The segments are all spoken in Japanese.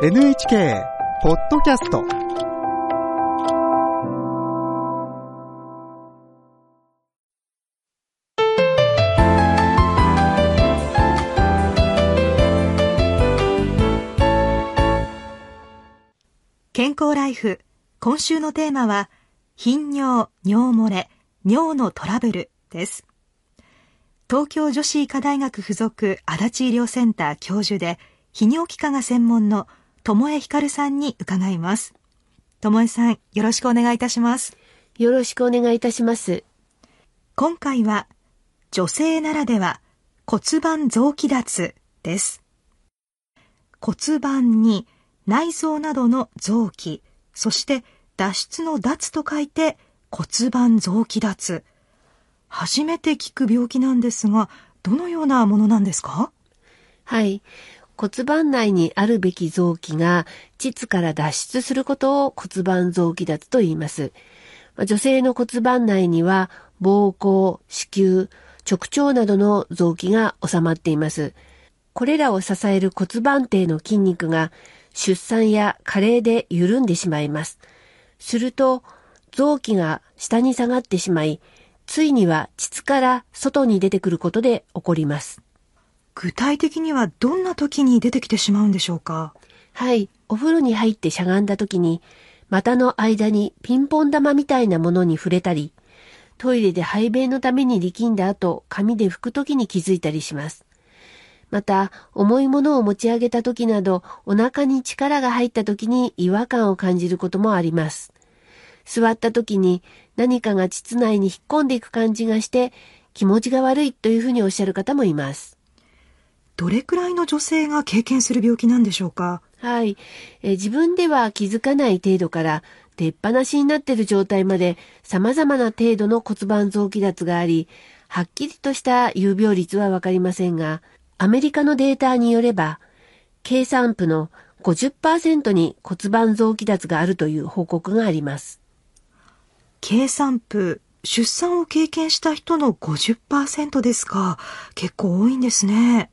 NHK ポッドキャスト健康ライフ。今週のテーマは頻尿、尿漏れ、尿のトラブルです。東京女子医科大学附属足立医療センター教授で泌尿器科が専門の友江光さんに伺います友江さんよろしくお願いいたしますよろしくお願いいたします。今回は女性ならでは骨盤臓器脱です。骨盤に内臓などの臓器、そして脱出の脱と書いて骨盤臓器脱。初めて聞く病気なんですが、どのようなものなんですか？はい。骨盤内にあるべき臓器が膣から脱出することを骨盤臓器脱と言います。女性の骨盤内には膀胱、子宮、直腸などの臓器が収まっています。これらを支える骨盤底の筋肉が出産や加齢で緩んでしまいます。すると臓器が下に下がってしまい、ついには膣から外に出てくることで起こります。具体的にはどんな時に出てきてしまうんでしょうか？はい。お風呂に入ってしゃがんだ時に、股の間にピンポン玉みたいなものに触れたり、トイレで排便のために力んだ後、紙で拭く時に気づいたりします。また、重いものを持ち上げた時など、お腹に力が入った時に違和感を感じることもあります。座った時に何かが膣内に引っ込んでいく感じがして、気持ちが悪いというふうにおっしゃる方もいます。どれくらいの女性が経験する病気なんでしょうか？はい、えー自分では気づかない程度から出っ放しになっている状態まで様々な程度の骨盤臓器脱があり、はっきりとした有病率はわかりませんが、アメリカのデータによれば、計算部の50%に骨盤臓器脱があるという報告があります。計算部、出産を経験した人の50%ですか？結構多いんですね。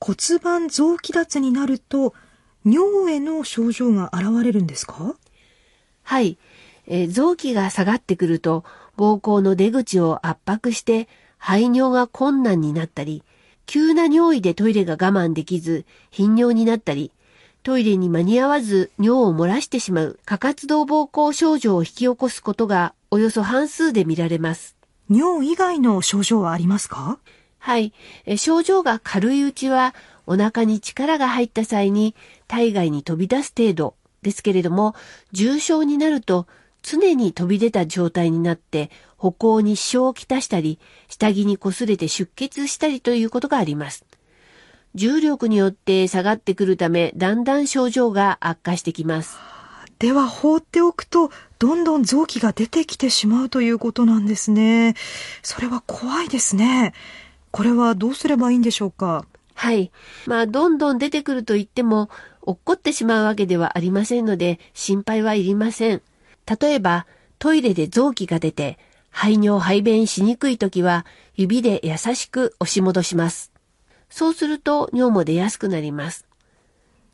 骨盤臓器脱になると、尿への症状が現れるんですか？はい、えー臓器が下がってくると、膀胱の出口を圧迫して排尿が困難になったり、急な尿意でトイレが我慢できず頻尿になったり、トイレに間に合わず尿を漏らしてしまう過活動膀胱症状を引き起こすことがおよそ半数で見られます。尿以外の症状はありますか？はい。症状が軽いうちは、お腹に力が入った際に体外に飛び出す程度ですけれども、重症になると常に飛び出た状態になって歩行に支障をきたしたり、下着に擦れて出血したりということがあります。重力によって下がってくるため、だんだん症状が悪化してきます。では放っておくと、どんどん臓器が出てきてしまうということなんですね。それは怖いですね。これはどうすればいいんでしょうか？はい。まあ、どんどん出てくると言っても、落っこってしまうわけではありませんので、心配はいりません。例えば、トイレで臓器が出て、排尿排便しにくいときは、指で優しく押し戻します。そうすると、尿も出やすくなります。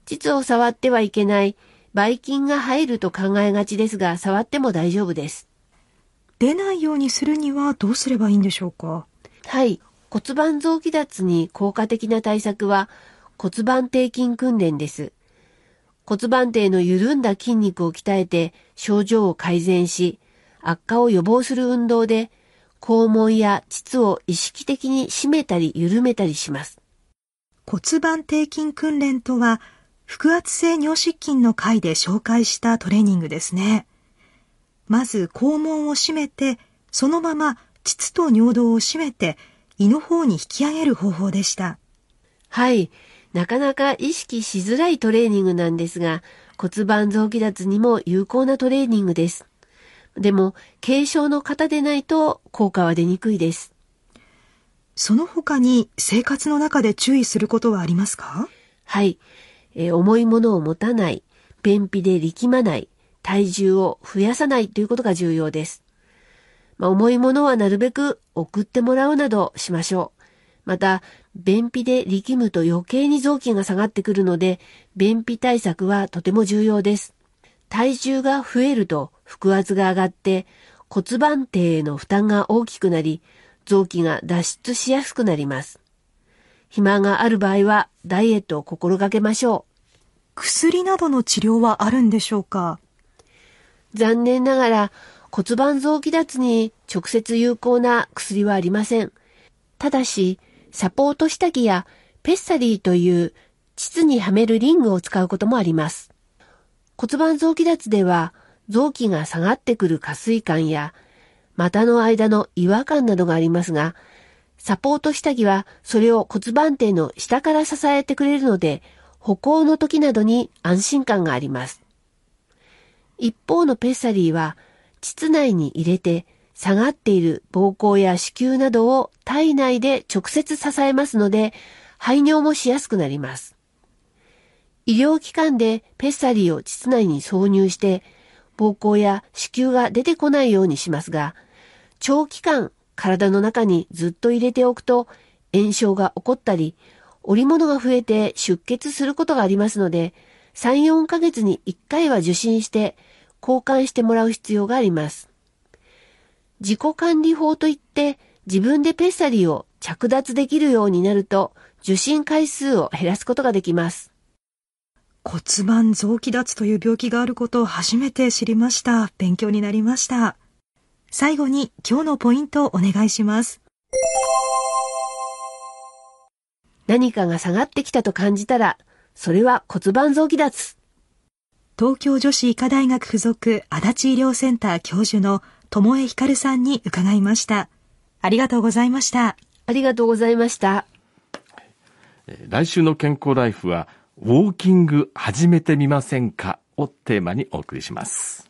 膣を触ってはいけない、ばい菌が入ると考えがちですが、触っても大丈夫です。出ないようにするにはどうすればいいんでしょうか？はい。骨盤臓器脱に効果的な対策は骨盤底筋訓練です。骨盤底の緩んだ筋肉を鍛えて症状を改善し、悪化を予防する運動で肛門や膣を意識的に締めたり緩めたりします。骨盤底筋訓練とは、腹圧性尿失禁の回で紹介したトレーニングですね。まず肛門を締めて、そのまま膣と尿道を締めて、胃の方に引き上げる方法でした。はい。なかなか意識しづらいトレーニングなんですが、骨盤臓器脱にも有効なトレーニングです。でも、軽症の方でないと効果は出にくいです。その他に生活の中で注意することはありますか？はい。えー重いものを持たない、便秘で力まない、体重を増やさないということが重要です。まあ、重いものはなるべく送ってもらうなどしましょう。また、便秘で力むと余計に臓器が下がってくるので、便秘対策はとても重要です。体重が増えると腹圧が上がって骨盤底への負担が大きくなり、臓器が脱出しやすくなります。肥満がある場合はダイエットを心がけましょう。薬などの治療はあるんでしょうか？残念ながら骨盤臓器脱に直接有効な薬はありません。ただし、サポート下着やペッサリーという膣にはめるリングを使うこともあります。骨盤臓器脱では臓器が下がってくる下垂感や股の間の違和感などがありますが、サポート下着はそれを骨盤底の下から支えてくれるので、歩行の時などに安心感があります。一方のペッサリーは、膣内に入れて下がっている膀胱や子宮などを体内で直接支えますので、排尿もしやすくなります。医療機関でペッサリーを膣内に挿入して、膀胱や子宮が出てこないようにしますが、長期間体の中にずっと入れておくと炎症が起こったり、織物が増えて出血することがありますので、3、4ヶ月に1回は受診して交換してもらう必要があります。自己管理法といって自分でペッサリーを着脱できるようになると受診回数を減らすことができます。骨盤臓器脱という病気があることを初めて知りました。勉強になりました。最後に今日のポイントをお願いします。何かが下がってきたと感じたら、それは骨盤臓器脱。東京女子医科大学附属足立医療センター教授の友江光さんに伺いました。ありがとうございました。ありがとうございました。来週の健康ライフは、ウォーキング始めてみませんか？をテーマにお送りします。